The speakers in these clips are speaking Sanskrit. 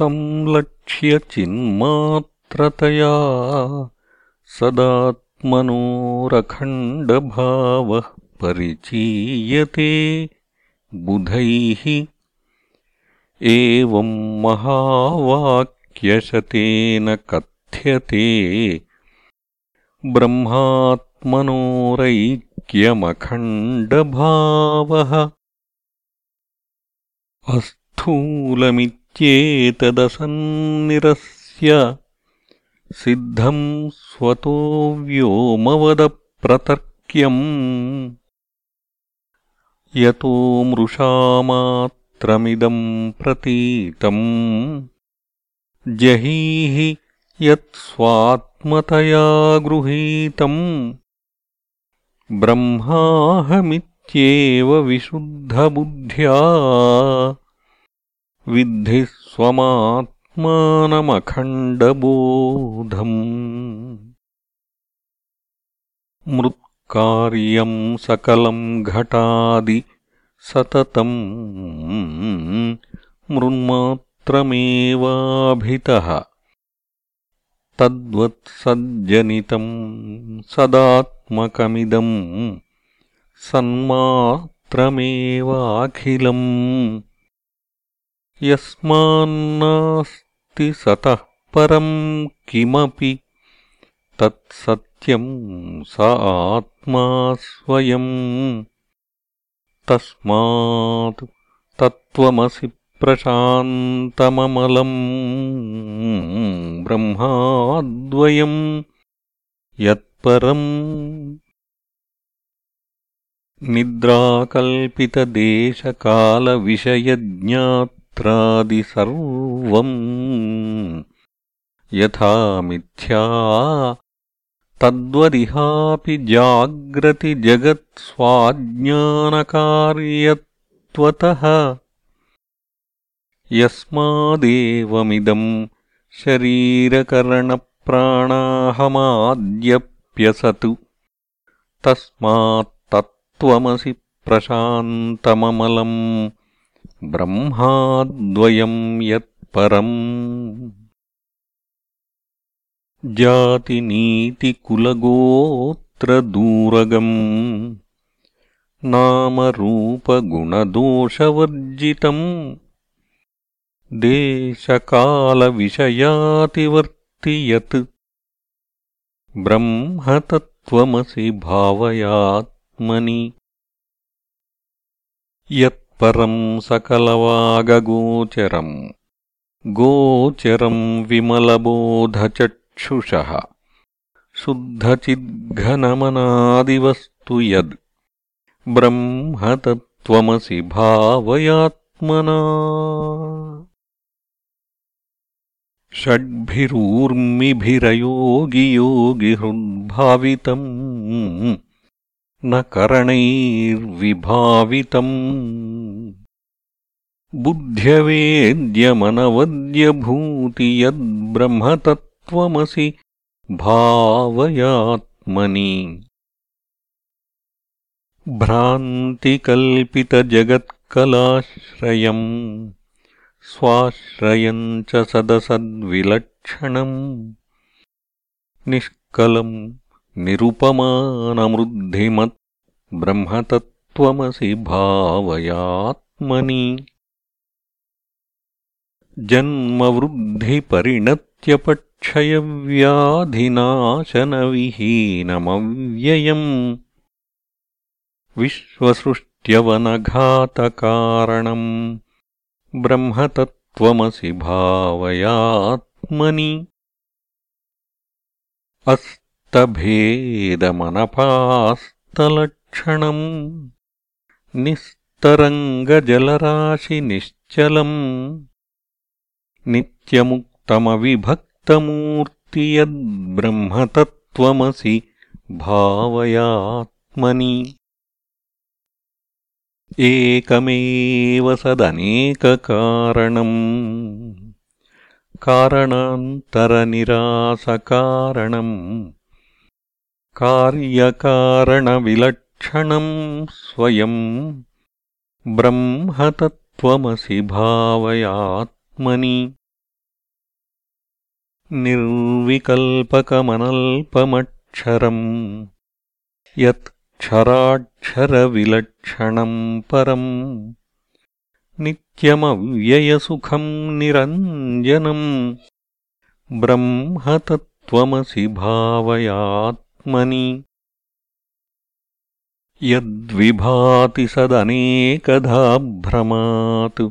संलक्ष्य चिन्मात्रतया सदात्मनोरखण्डभावः परिचीयते बुधैः। एवम् महावाक्यशतेन कथ्यते ब्रह्मात्मनोरैक्यमखण्डभावः अस्थूलमित्येतदसन्निरस्य सिद्धम् स्वतो व्योमवदप्रतर्क्यम्। यतो मृषामात्रमिदम् प्रतीतम् जहीहि यत्स्वात्मतया गृहीतम् ब्रह्माहमित्येव विशुद्धबुद्ध्या विद्धि स्वमात्मानमखण्डबोधम्। मृत्कार्यम् सकलम् घटादि सततम्। मृन्मात्रमेवाभितः तद्वत्सज्जनितम् सदात्मकमिदम्। सन्मात्रमेवाखिलम् यस्मान्नास्ति सतः परम् किमपि? तत्सत्यम् स आत्मा स्वयम् तस्मात् तत्त्वमसि प्रशान्तममलम् ब्रह्माद्वयम् यत्परम् निद्राकल्पितदेशकालविषयज्ञात्रादिसर्वम् यथा मिथ्या तद्वदिहापि जाग्रतिजगत्स्वाज्ञानकार्यत्वतः यस्मादेवमिदम् शरीरकरणप्राणाहमाद्यप्यसतु। तस्मात्तत्त्वमसि प्रशान्तममलम् ब्रह्माद्वयम् यत्परम्। जातिनीतिकुलगोत्रदूरगम्। नामरूपगुणदोषवर्जितम्। देशकालविषयातिवर्ति यत्। ब्रह्मतत्त्वमसि भावयात्मनि यत्परम् सकलवागगोचरम् गोचरम् विमलबोधचक्षुषः। शुद्धचिद्घनमनादिवस्तु यद्। ब्रह्मतत्त्वमसि भावयात्मना। षड्भिरूर्मिभिरयोगियोगिहृद्भावितम् न करणैर्विभावितम्। बुद्ध्यवेद्यमनवद्यभूति यद्ब्रह्मतत्त्वमसि भावयात्मनि। भ्रान्तिकल्पितजगत्कलाश्रयम् स्वाश्रयम् च सदसद्विलक्षणम्। निष्कलम् निरुपमानमृद्धिमत् ब्रह्मतत्त्वमसि भावयात्मनि। जन्मवृद्धिपरिणत्यपक्षयव्याधिनाशनविहीनमव्ययम्। विश्वसृष्ट्यवनघातकारणम् ब्रह्मतत्त्वमसि भावयात्मनि अस्तभेदमनपास्तलक्षणम् निस्तरङ्गजलराशिनिश्चलम् नित्यमुक्तमविभक्तमूर्ति यद्ब्रह्मतत्त्वमसि भावयात्मनि एकमेव सदनेककारणम् कारणान्तरनिरासकारणम् कार्यकारणविलक्षणम् स्वयम् ब्रह्मतत्त्वमसि भावयात्मनि निर्विकल्पकमनल्पमक्षरम् यत्क्षराक्षरविलक्षणम् परम् नित्यमव्ययसुखम् निरञ्जनम् ब्रह्मतत्त्वमसि यद्विभाति सदनेकधा भ्रमात्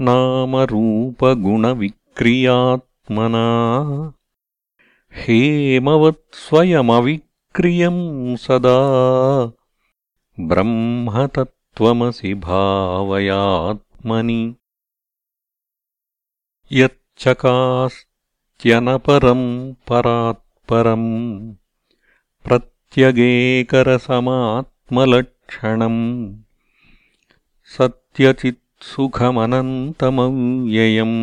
नामरूपगुणविक्रियात्मना। हेमवत्स्वयमविक्रियम् सदा। ब्रह्मतत्त्वमसि भावयात्मनि। यच्चकास्त्यनपरम् परात्परम् प्रत्यगेकरसमात्मलक्षणम् सत्यचित्सुखमनन्तमव्ययम्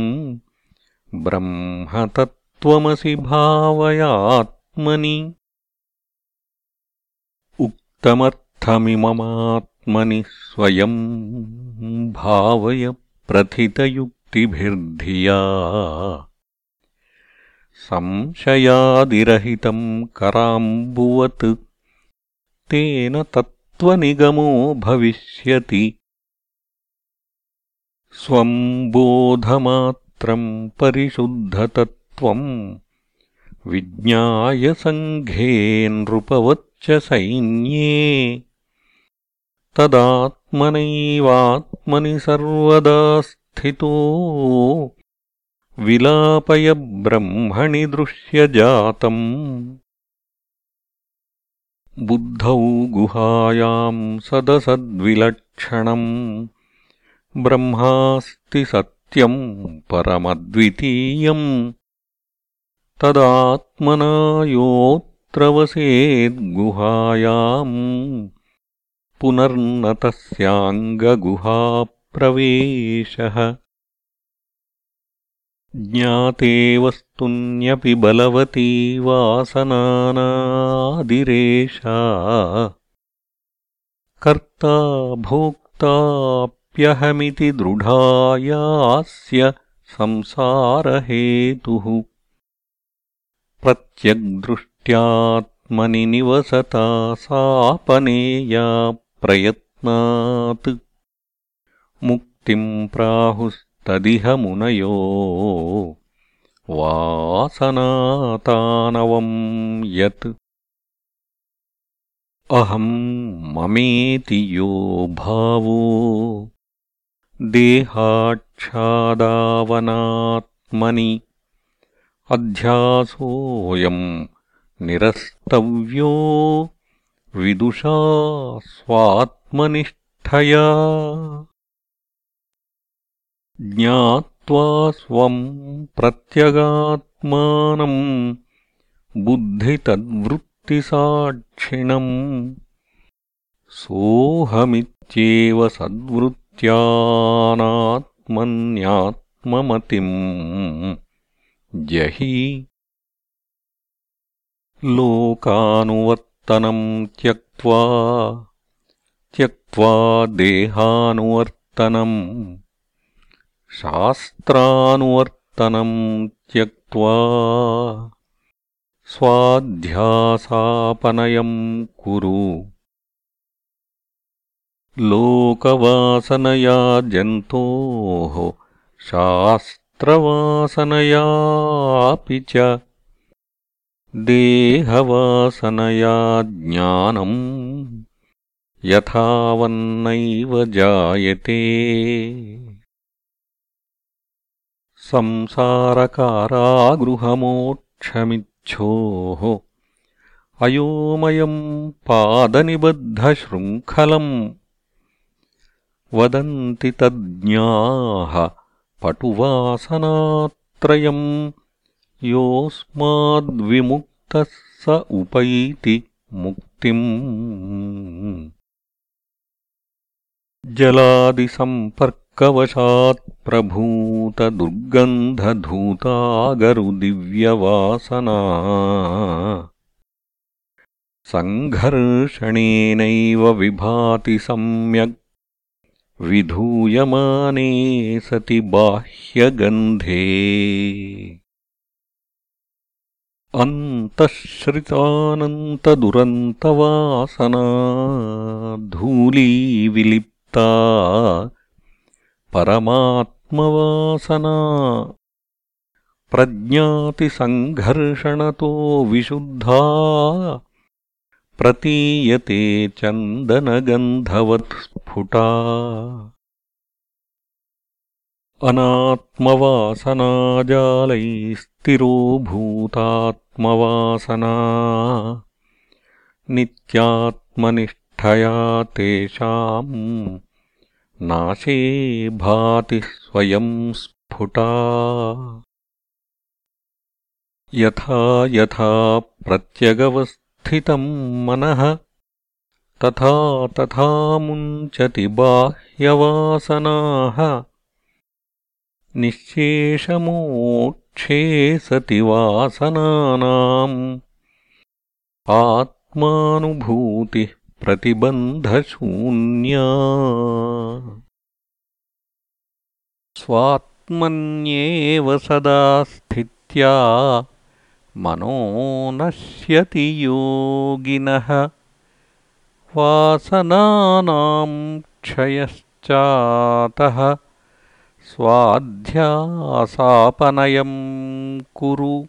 ब्रह्मतत्त्वमसि भावयात्मनि उक्तमर्थमिममात्मनि स्वयम् भावय प्रथितयुक्तिभिर्धिया संशयादिरहितम् कराम्बुवत्। तेन तत्त्वनिगमो भविष्यति। स्वम् बोधमात्रम् परिशुद्धतत्त्वम् विज्ञाय सङ्घे नृपवच्च सैन्ये। तदात्मनैवात्मनि सर्वदा स्थितो विलापय ब्रह्मणि दृश्यजातम् बुद्धौ गुहायाम् सदसद्विलक्षणम्। ब्रह्मास्ति सत्यम् परमद्वितीयम्। तदात्मना योऽत्र वसेद्गुहायाम् पुनर्न तस्याङ्गगुहाप्रवेशः ज्ञाते वस्तुन्यपि बलवती वासनानादिरेषा। कर्ता भोक्ताप्यहमिति दृढायास्य संसारहेतुः। प्रत्यग्दृष्ट्यात्मनि निवसता सापनेया प्रयत्नात्। मुक्तिम् प्राहुस् तदिह मुनयो वासनातानवम् यत् अहम् ममेति यो भावो। देहाच्छादावनात्मनि अध्यासोऽयम् निरस्तव्यो। विदुषा स्वात्मनिष्ठया ज्ञात्वा स्वम् प्रत्यगात्मानम् बुद्धितद्वृत्तिसाक्षिणम्। सोऽहमित्येव सद्वृत्त्यानात्मन्यात्ममतिम्। जहि लोकानुवर्तनम् त्यक्त्वा त्यक्त्वा देहानुवर्तनम् शास्त्रानुवर्तनम् त्यक्त्वा स्वाध्यासापनयम् कुरु। लोकवासनया जन्तोः शास्त्रवासनयापि च देहवासनया ज्ञानम् यथावन्नैव जायते संसारकारागृहमोक्षमिच्छोः। अयोमयम् पादनिबद्धशृङ्खलम्। वदन्ति तज्ज्ञाः पटुवासनात्रयम्। योऽस्माद्विमुक्तः स उपैति मुक्तिम्। जलादिसम्पर्क कवशात्प्रभूतदुर्गन्धधूतागरुदिव्यवासना सङ्घर्षणेनैव विभाति सम्यग् विधूयमाने सति बाह्यगन्धे। अन्तःश्रितानन्तदुरन्तवासना धूलीविलिप्ता परमात्मवासना। प्रज्ञातिसङ्घर्षणतो विशुद्धा। प्रतीयते चन्दनगन्धवत्स्फुटा अनात्मवासनाजालैस्तिरो भूतात्मवासना। नित्यात्मनिष्ठया तेषाम् नाशे भाति स्वयं स्फुटा। यथा यथा प्रत्यगवस्थितम् मनः तथा तथा मुञ्चति बाह्यवासनाः। निःशेषमोक्षे सति वासनानाम्। आत्मानुभूतिः प्रतिबन्धशून्या। स्वात्मन्येव सदा स्थित्या मनो नश्यति योगिनः। वासनानाम् क्षयश्चातः स्वाध्यासापनयम् कुरु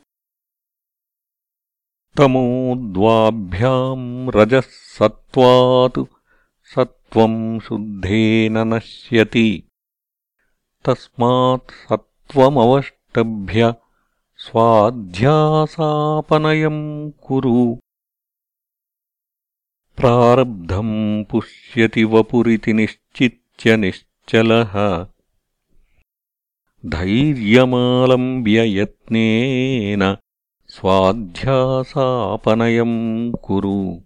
तमोद्वाभ्याम् रजः सत्त्वात् सत्त्वम् शुद्धेन नश्यति। तस्मात् सत्त्वमवष्टभ्य स्वाध्यासापनयम् कुरु। प्रारब्धम् पुष्यति वपुरिति निश्चित्य निश्चलः। धैर्यमालम्ब्ययत्नेन स्वाध्यासापनयम् कुरु।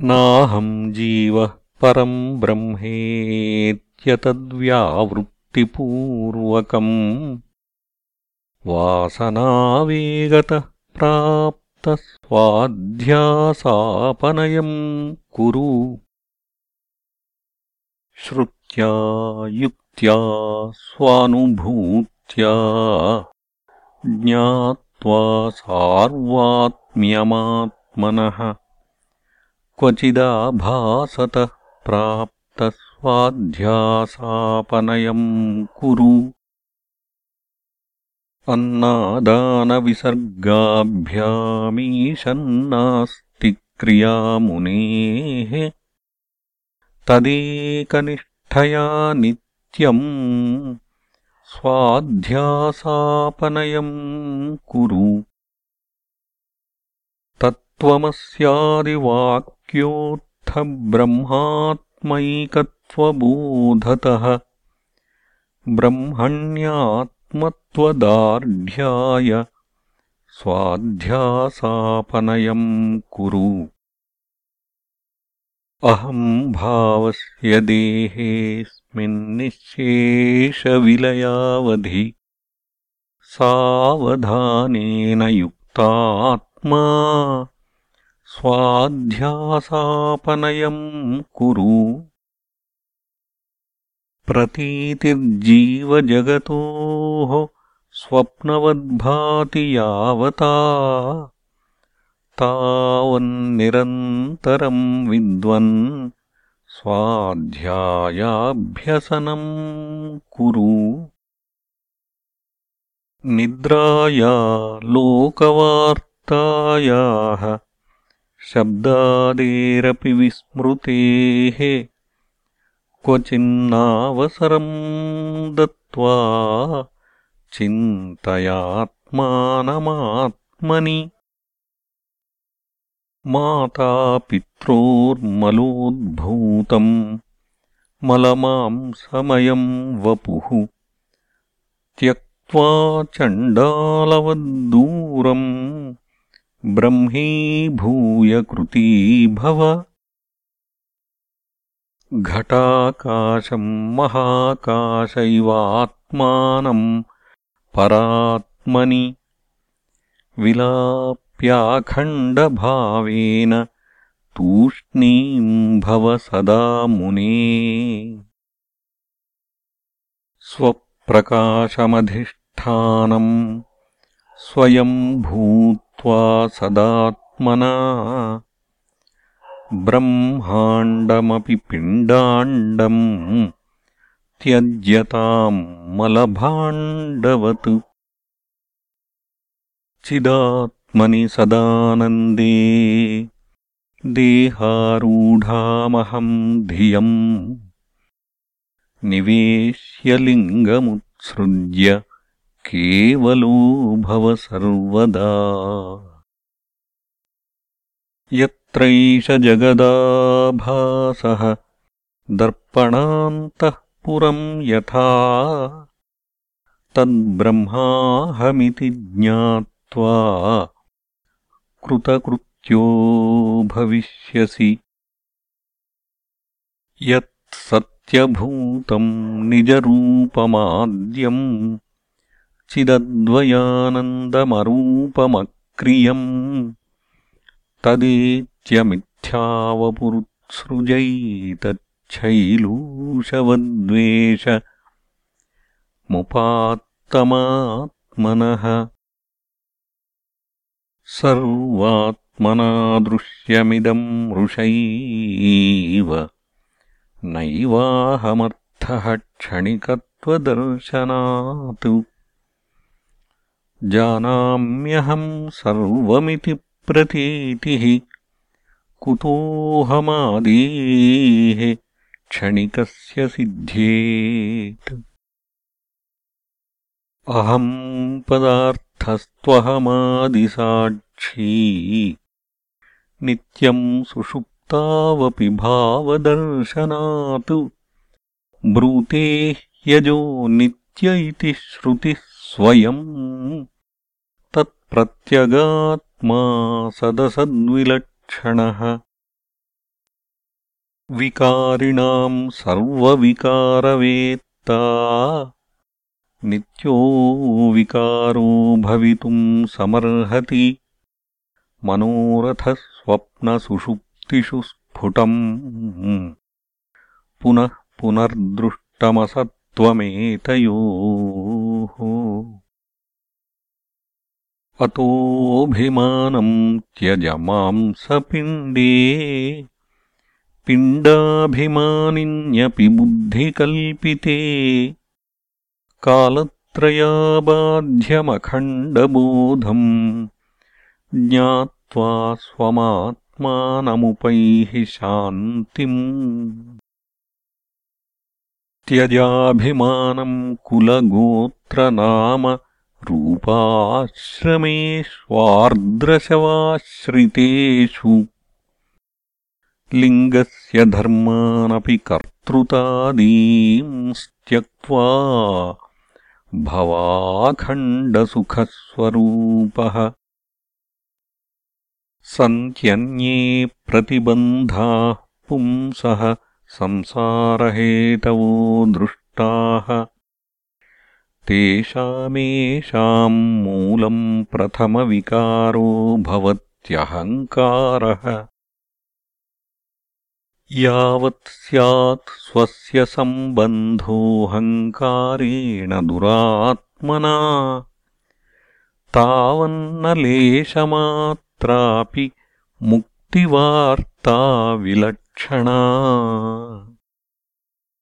नाहम् जीवः परम् ब्रह्मेत्यतद्व्यावृत्तिपूर्वकम्। वासनावेगतः प्राप्तस्वाध्यासापनयम् कुरु। श्रुत्या स्वानुभूत्या ज्ञात्वा सार्वात्म्यमात्मनः क्वचिदाभासतः प्राप्तस्वाध्यासापनयम् कुरु। अन्नादानविसर्गाभ्यामीशन्नास्ति क्रियामुनेः तदेकनिष्ठया नित्य स्वाध्यासापनयम् कुरु। तत्त्वमस्यादिवाक्योत्थब्रह्मात्मैकत्वबोधतः। ब्रह्मण्यात्मत्वदार्ढ्याय स्वाध्यासापनयम् कुरु। अहम् भावस्य देहेऽस्मिन्निःशेषविलयावधि सावधानेन युक्तात्मा स्वाध्यासापनयम् कुरु। प्रतीतिर्जीवजगतोः स्वप्नवद्भाति यावता तावन्निरन्तरम् विद्वन् स्वाध्यायाभ्यसनम् कुरु। निद्राया लोकवार्तायाः शब्दादेरपि विस्मृतेः क्वचिन्नावसरम् दत्त्वा चिन्तयात्मानमात्मनि मातापित्रोर्मलोद्भूतम् मलमांसमयम् वपुः। त्यक्त्वा चण्डालवद्दूरम् ब्रह्मीभूय कृती भव घटाकाशम् महाकाशैवात्मानम् परात्मनि। विलाप प्याखण्डभावेन तूष्णीम् भव सदा मुने। स्वप्रकाशमधिष्ठानम् स्वयम् भूत्वा सदात्मना। ब्रह्माण्डमपि पिण्डाण्डम् त्यज्यताम् मलभाण्डवत्। चिदात्मनि सदानन्दे। देहारूढामहम् धियम्। निवेश्यलिङ्गमुत्सृज्य केवलो भव सर्वदा। यत्रैष जगदाभासः दर्पणान्तःपुरम् यथा। तद्ब्रह्माहमिति ज्ञात्वा कृतकृत्यो भविष्यसि। यत्सत्यभूतम् निजरूपमाद्यम् चिदद्वयानन्दमरूपमक्रियम् तदेत्यमिथ्यावपुरुत्सृजैतच्छैलूषवद्वेष मुपात्तमात्मनः सर्वात्मनादृश्यमिदम् ऋषैव नैवाहमर्थः क्षणिकत्वदर्शनात् जानाम्यहम् सर्वमिति प्रतीतिः कुतोऽहमादेः क्षणिकस्य सिद्ध्येत्। अहम् पदार्थस्त्वहमादिसाक्षी नित्यम् सुषुप्तावपि भावदर्शनात्। ब्रूते ह्यजो नित्य इति श्रुतिः स्वयम्। तत्प्रत्यगात्मा सदसद्विलक्षणः। विकारिणाम् सर्वविकारवेत्ता नित्यो विकारो भवितुम् समर्हति। मनोरथस्वप्नसुषुप्तिषु स्फुटम्। पुनः पुनर्दृष्टमसत्त्वमेतयोः। अतोऽभिमानम् त्यज मांसपिण्डे पिण्डाभिमानिन्यपि बुद्धिकल्पिते कालत्रयाबाध्यमखण्डबोधम् ज्ञात्वा स्वमात्मानमुपैहि शान्तिम् त्यजाभिमानम् कुलगोत्रनाम रूपाश्रमेष्वार्द्रशवाश्रितेषु लिङ्गस्य धर्मानपि कर्तृतादींस्त्यक्त्वा भवाखण्डसुखस्वरूपः। सन्त्यन्ये प्रतिबन्धाः पुंसः संसारहेतवो दृष्टाः। तेषामेषाम् मूलम् प्रथमविकारो भवत्यहङ्कारः यावत् स्यात् स्वस्य सम्बन्धोऽहङ्कारेण दुरात्मना। तावन्नलेशमात्रापि मुक्तिवार्ता विलक्षणा